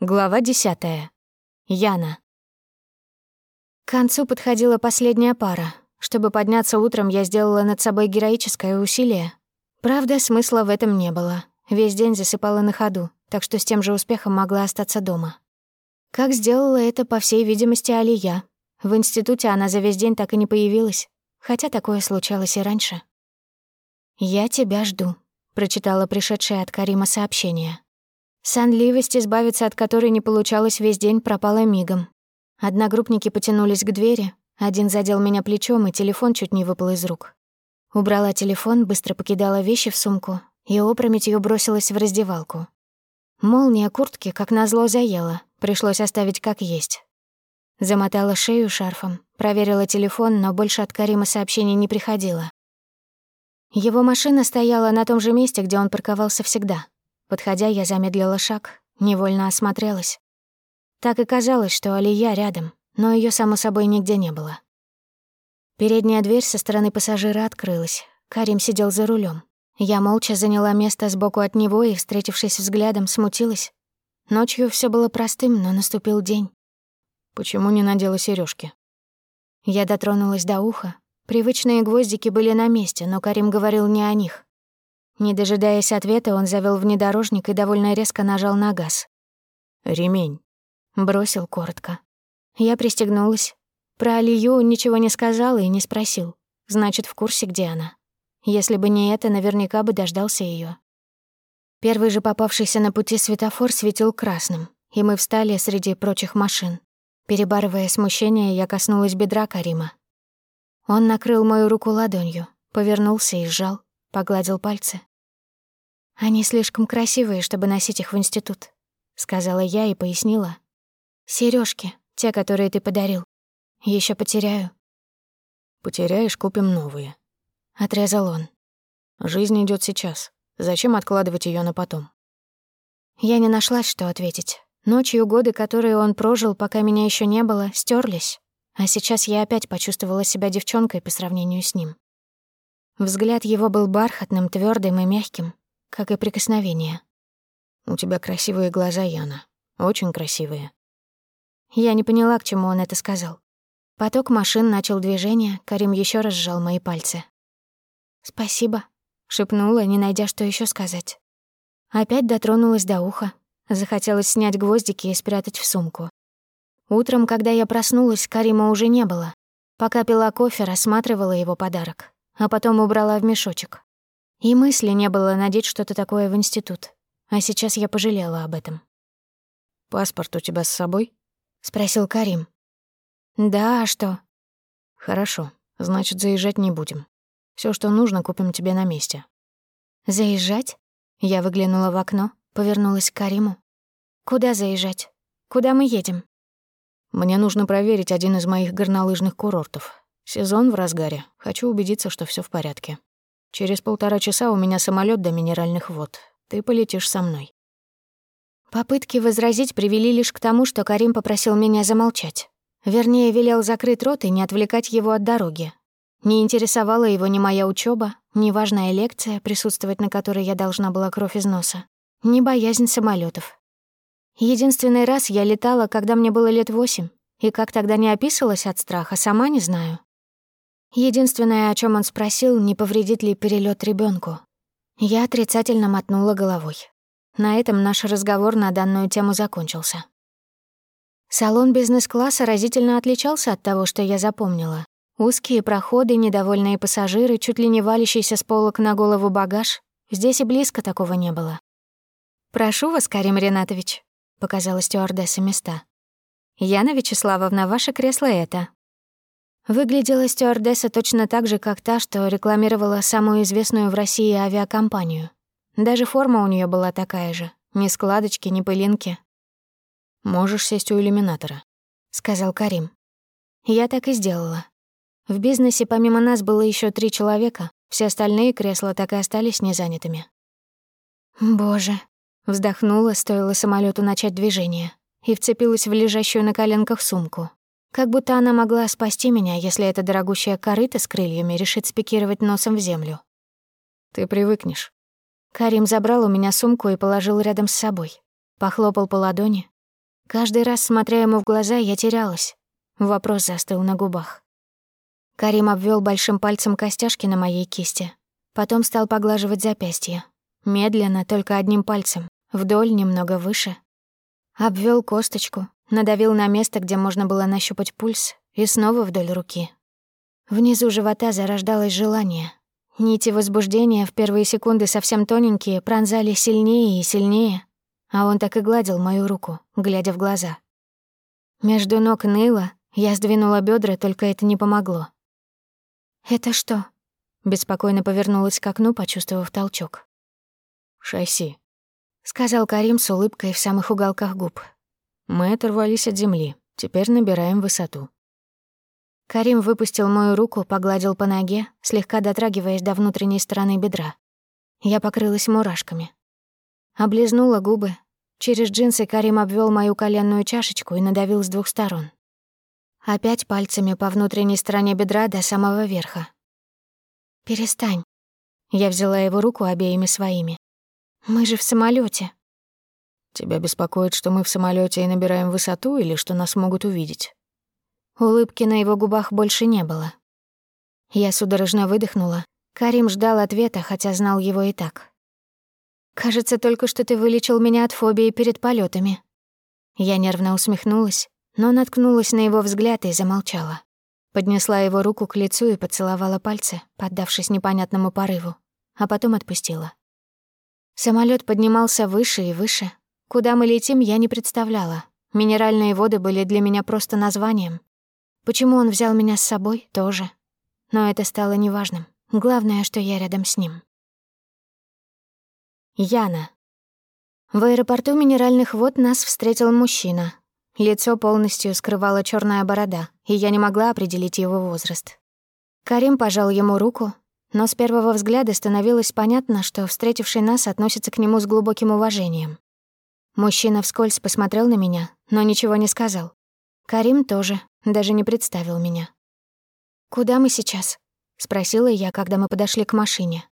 Глава десятая. Яна. К концу подходила последняя пара. Чтобы подняться утром, я сделала над собой героическое усилие. Правда, смысла в этом не было. Весь день засыпала на ходу, так что с тем же успехом могла остаться дома. Как сделала это, по всей видимости, Алия. В институте она за весь день так и не появилась, хотя такое случалось и раньше. «Я тебя жду», — прочитала пришедшее от Карима сообщение. Сонливость, избавиться от которой не получалось весь день, пропала мигом. Одногруппники потянулись к двери, один задел меня плечом, и телефон чуть не выпал из рук. Убрала телефон, быстро покидала вещи в сумку и опрометью бросилась в раздевалку. Молния куртки, как назло, заела, пришлось оставить как есть. Замотала шею шарфом, проверила телефон, но больше от Карима сообщений не приходило. Его машина стояла на том же месте, где он парковался всегда — Подходя, я замедлила шаг, невольно осмотрелась. Так и казалось, что Алия рядом, но ее само собой нигде не было. Передняя дверь со стороны пассажира открылась. Карим сидел за рулем. Я молча заняла место сбоку от него и, встретившись взглядом, смутилась. Ночью все было простым, но наступил день. Почему не надела сережки? Я дотронулась до уха. Привычные гвоздики были на месте, но Карим говорил не о них. Не дожидаясь ответа, он завел внедорожник и довольно резко нажал на газ. «Ремень», — бросил коротко. Я пристегнулась. Про Алию ничего не сказал и не спросил. Значит, в курсе, где она. Если бы не это, наверняка бы дождался ее. Первый же попавшийся на пути светофор светил красным, и мы встали среди прочих машин. Перебарывая смущение, я коснулась бедра Карима. Он накрыл мою руку ладонью, повернулся и сжал, погладил пальцы. «Они слишком красивые, чтобы носить их в институт», — сказала я и пояснила. Сережки, те, которые ты подарил. Еще потеряю». «Потеряешь, купим новые», — отрезал он. «Жизнь идет сейчас. Зачем откладывать ее на потом?» Я не нашлась, что ответить. Ночью годы, которые он прожил, пока меня еще не было, стерлись, а сейчас я опять почувствовала себя девчонкой по сравнению с ним. Взгляд его был бархатным, твердым и мягким, как и прикосновение. «У тебя красивые глаза, Яна. Очень красивые». Я не поняла, к чему он это сказал. Поток машин начал движение, Карим еще раз сжал мои пальцы. «Спасибо», — шепнула, не найдя, что еще сказать. Опять дотронулась до уха. Захотелось снять гвоздики и спрятать в сумку. Утром, когда я проснулась, Карима уже не было. Пока пила кофе, рассматривала его подарок, а потом убрала в мешочек. И мысли не было надеть что-то такое в институт. А сейчас я пожалела об этом. «Паспорт у тебя с собой?» — спросил Карим. «Да, а что?» «Хорошо, значит, заезжать не будем. Все, что нужно, купим тебе на месте». «Заезжать?» Я выглянула в окно, повернулась к Кариму. «Куда заезжать? Куда мы едем?» «Мне нужно проверить один из моих горнолыжных курортов. Сезон в разгаре. Хочу убедиться, что все в порядке». Через полтора часа у меня самолет до минеральных вод. Ты полетишь со мной». Попытки возразить привели лишь к тому, что Карим попросил меня замолчать. Вернее, велел закрыть рот и не отвлекать его от дороги. Не интересовала его ни моя учеба, ни важная лекция, присутствовать на которой я должна была кровь из носа, ни боязнь самолетов. Единственный раз я летала, когда мне было лет восемь, и как тогда не описывалась от страха, сама не знаю. Единственное, о чем он спросил, не повредит ли перелет ребенку. Я отрицательно мотнула головой. На этом наш разговор на данную тему закончился. Салон бизнес-класса разительно отличался от того, что я запомнила. Узкие проходы, недовольные пассажиры, чуть ли не валящийся с полок на голову багаж. Здесь и близко такого не было. «Прошу вас, Карим Ренатович», — показала стюардесса места. «Яна Вячеславовна, ваше кресло это, Выглядела стюардесса точно так же, как та, что рекламировала самую известную в России авиакомпанию. Даже форма у нее была такая же. Ни складочки, ни пылинки. «Можешь сесть у иллюминатора», — сказал Карим. Я так и сделала. В бизнесе помимо нас было еще три человека, все остальные кресла так и остались незанятыми. «Боже», — вздохнула, стоило самолету начать движение, и вцепилась в лежащую на коленках сумку. Как будто она могла спасти меня, если эта дорогущая корыта с крыльями решит спикировать носом в землю. Ты привыкнешь. Карим забрал у меня сумку и положил рядом с собой. Похлопал по ладони. Каждый раз, смотря ему в глаза, я терялась. Вопрос застыл на губах. Карим обвел большим пальцем костяшки на моей кисти. Потом стал поглаживать запястье. Медленно, только одним пальцем. Вдоль, немного выше. Обвел косточку, надавил на место, где можно было нащупать пульс, и снова вдоль руки. Внизу живота зарождалось желание. Нити возбуждения в первые секунды совсем тоненькие пронзали сильнее и сильнее, а он так и гладил мою руку, глядя в глаза. Между ног ныло, я сдвинула бедра, только это не помогло. «Это что?» Беспокойно повернулась к окну, почувствовав толчок. «Шасси», — сказал Карим с улыбкой в самых уголках губ. «Мы оторвались от земли. Теперь набираем высоту». Карим выпустил мою руку, погладил по ноге, слегка дотрагиваясь до внутренней стороны бедра. Я покрылась мурашками. Облизнула губы. Через джинсы Карим обвел мою коленную чашечку и надавил с двух сторон. Опять пальцами по внутренней стороне бедра до самого верха. «Перестань». Я взяла его руку обеими своими. «Мы же в самолете. «Тебя беспокоит, что мы в самолете и набираем высоту, или что нас могут увидеть?» Улыбки на его губах больше не было. Я судорожно выдохнула. Карим ждал ответа, хотя знал его и так. «Кажется, только что ты вылечил меня от фобии перед полетами. Я нервно усмехнулась, но наткнулась на его взгляд и замолчала. Поднесла его руку к лицу и поцеловала пальцы, поддавшись непонятному порыву, а потом отпустила. Самолет поднимался выше и выше. Куда мы летим, я не представляла. Минеральные воды были для меня просто названием. Почему он взял меня с собой, тоже. Но это стало неважным. Главное, что я рядом с ним. Яна. В аэропорту минеральных вод нас встретил мужчина. Лицо полностью скрывала черная борода, и я не могла определить его возраст. Карим пожал ему руку, но с первого взгляда становилось понятно, что встретивший нас относится к нему с глубоким уважением. Мужчина вскользь посмотрел на меня, но ничего не сказал. Карим тоже, даже не представил меня. «Куда мы сейчас?» — спросила я, когда мы подошли к машине.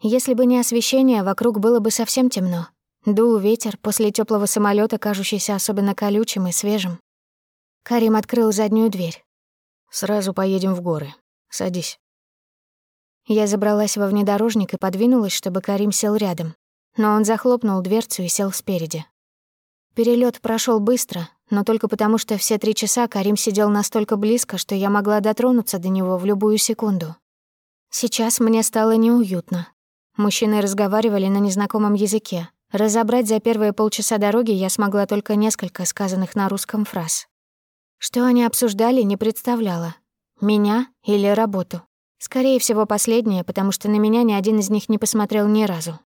Если бы не освещение, вокруг было бы совсем темно. Дул ветер после теплого самолета, кажущийся особенно колючим и свежим. Карим открыл заднюю дверь. «Сразу поедем в горы. Садись». Я забралась во внедорожник и подвинулась, чтобы Карим сел рядом. Но он захлопнул дверцу и сел спереди. Перелет прошел быстро, но только потому, что все три часа Карим сидел настолько близко, что я могла дотронуться до него в любую секунду. Сейчас мне стало неуютно. Мужчины разговаривали на незнакомом языке. Разобрать за первые полчаса дороги я смогла только несколько сказанных на русском фраз. Что они обсуждали, не представляла. Меня или работу. Скорее всего, последнее, потому что на меня ни один из них не посмотрел ни разу.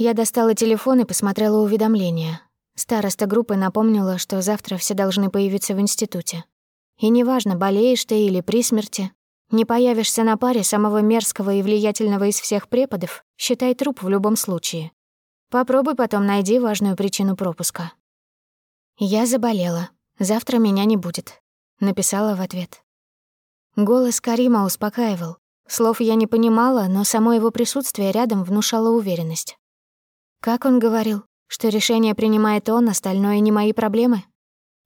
Я достала телефон и посмотрела уведомления. Староста группы напомнила, что завтра все должны появиться в институте. И неважно, болеешь ты или при смерти, не появишься на паре самого мерзкого и влиятельного из всех преподов, считай труп в любом случае. Попробуй потом найди важную причину пропуска. «Я заболела. Завтра меня не будет», — написала в ответ. Голос Карима успокаивал. Слов я не понимала, но само его присутствие рядом внушало уверенность. Как он говорил? что решение принимает он, остальное не мои проблемы?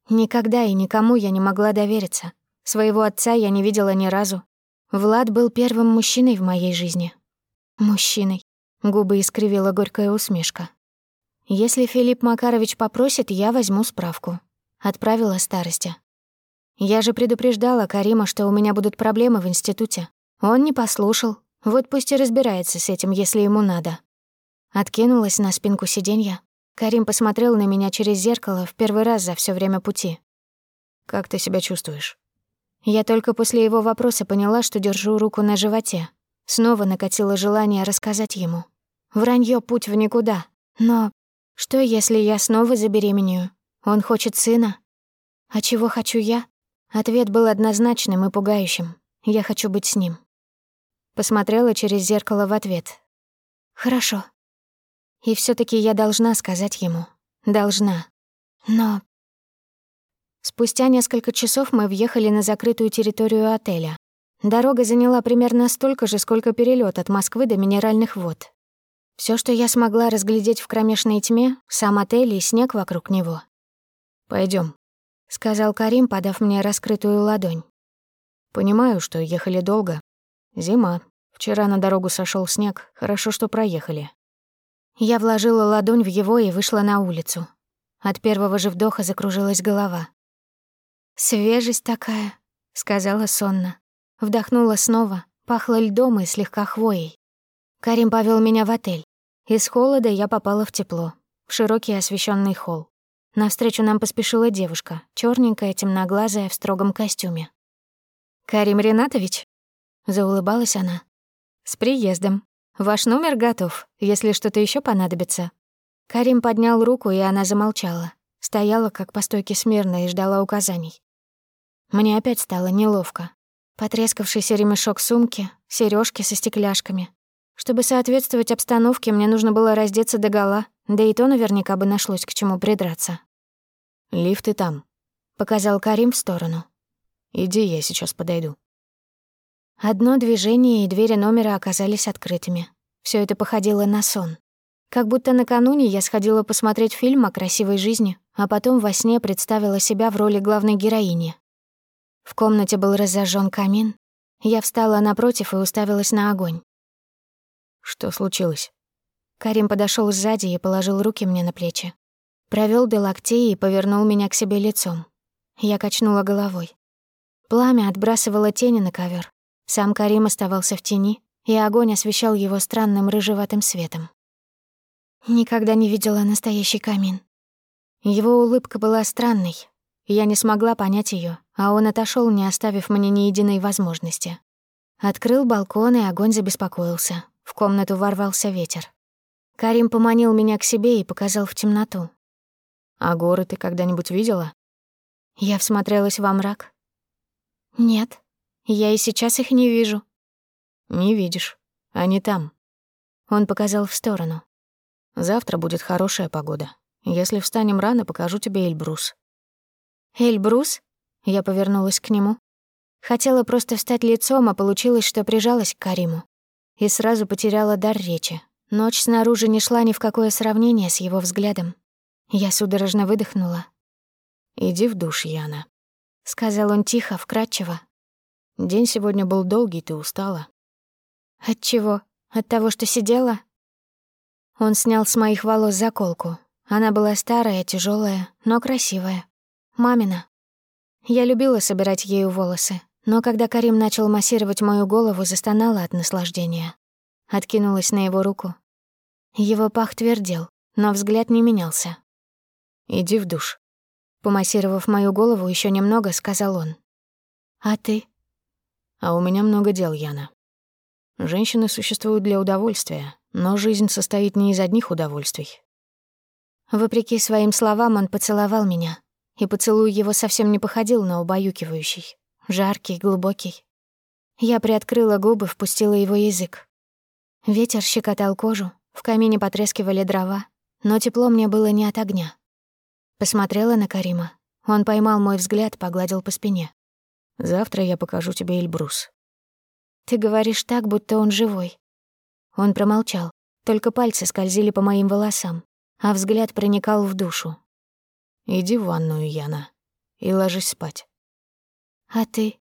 Никогда и никому я не могла довериться. Своего отца я не видела ни разу. Влад был первым мужчиной в моей жизни. Мужчиной. Губы искривила горькая усмешка. Если Филипп Макарович попросит, я возьму справку. Отправила старости. Я же предупреждала Карима, что у меня будут проблемы в институте. Он не послушал. Вот пусть и разбирается с этим, если ему надо. Откинулась на спинку сиденья, Карим посмотрел на меня через зеркало в первый раз за все время пути. «Как ты себя чувствуешь?» Я только после его вопроса поняла, что держу руку на животе. Снова накатило желание рассказать ему. Вранье путь в никуда. Но что, если я снова забеременею? Он хочет сына. А чего хочу я? Ответ был однозначным и пугающим. Я хочу быть с ним. Посмотрела через зеркало в ответ. «Хорошо», и все таки я должна сказать ему. Должна. Но... Спустя несколько часов мы въехали на закрытую территорию отеля. Дорога заняла примерно столько же, сколько перелет от Москвы до Минеральных вод. Все, что я смогла разглядеть в кромешной тьме, сам отель и снег вокруг него. Пойдем, сказал Карим, подав мне раскрытую ладонь. Понимаю, что ехали долго. Зима. Вчера на дорогу сошел снег. Хорошо, что проехали. Я вложила ладонь в его и вышла на улицу. От первого же вдоха закружилась голова. «Свежесть такая», — сказала сонно. Вдохнула снова, пахло льдом и слегка хвоей. Карим повел меня в отель. Из холода я попала в тепло, в широкий освещенный холл. Навстречу нам поспешила девушка, черненькая, темноглазая, в строгом костюме. «Карим Ренатович?» — заулыбалась она. «С приездом. Ваш номер готов, если что-то еще понадобится». Карим поднял руку, и она замолчала. Стояла, как по стойке смирно, и ждала указаний. Мне опять стало неловко. Потрескавшийся ремешок сумки, сережки со стекляшками. Чтобы соответствовать обстановке, мне нужно было раздеться догола, да и то наверняка бы нашлось к чему придраться. «Лифты там», — показал Карим в сторону. «Иди, я сейчас подойду». Одно движение, и двери номера оказались открытыми. Все это походило на сон. Как будто накануне я сходила посмотреть фильм о красивой жизни, а потом во сне представила себя в роли главной героини. В комнате был разожжен камин. Я встала напротив и уставилась на огонь. «Что случилось?» Карим подошел сзади и положил руки мне на плечи. Провел до локтей и повернул меня к себе лицом. Я качнула головой. Пламя отбрасывало тени на ковер. Сам Карим оставался в тени, и огонь освещал его странным рыжеватым светом. Никогда не видела настоящий камин. Его улыбка была странной. Я не смогла понять ее, а он отошел, не оставив мне ни единой возможности. Открыл балкон, и огонь забеспокоился. В комнату ворвался ветер. Карим поманил меня к себе и показал в темноту. «А горы ты когда-нибудь видела?» Я всмотрелась во мрак. «Нет, я и сейчас их не вижу». «Не видишь. Они там». Он показал в сторону. «Завтра будет хорошая погода. Если встанем рано, покажу тебе Эльбрус». «Эльбрус?» Я повернулась к нему. Хотела просто встать лицом, а получилось, что прижалась к Кариму. И сразу потеряла дар речи, Ночь снаружи не шла ни в какое сравнение с его взглядом. Я судорожно выдохнула. «Иди в душ, Яна», — сказал он тихо, вкрадчиво. «День сегодня был долгий, ты устала». «От чего? От того, что сидела?» Он снял с моих волос заколку. Она была старая, тяжелая, но красивая. Мамина. Я любила собирать ею волосы, но когда Карим начал массировать мою голову, застонала от наслаждения. Откинулась на его руку, его пах твердел, но взгляд не менялся. «Иди в душ», — помассировав мою голову еще немного, сказал он. «А ты?» «А у меня много дел, Яна. Женщины существуют для удовольствия, но жизнь состоит не из одних удовольствий». Вопреки своим словам он поцеловал меня, и поцелуй его совсем не походил на убаюкивающий, жаркий, глубокий. Я приоткрыла губы, впустила его язык. Ветер щекотал кожу, в камине потрескивали дрова, но тепло мне было не от огня. Посмотрела на Карима. Он поймал мой взгляд, погладил по спине. «Завтра я покажу тебе Эльбрус». «Ты говоришь так, будто он живой». Он промолчал, только пальцы скользили по моим волосам, а взгляд проникал в душу. «Иди в ванную, Яна, и ложись спать». «А ты?»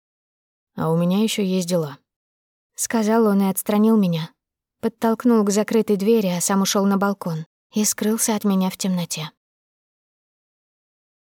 «А у меня еще есть дела», — сказал он и отстранил меня, Подтолкнул к закрытой двери, а сам ушел на балкон и скрылся от меня в темноте.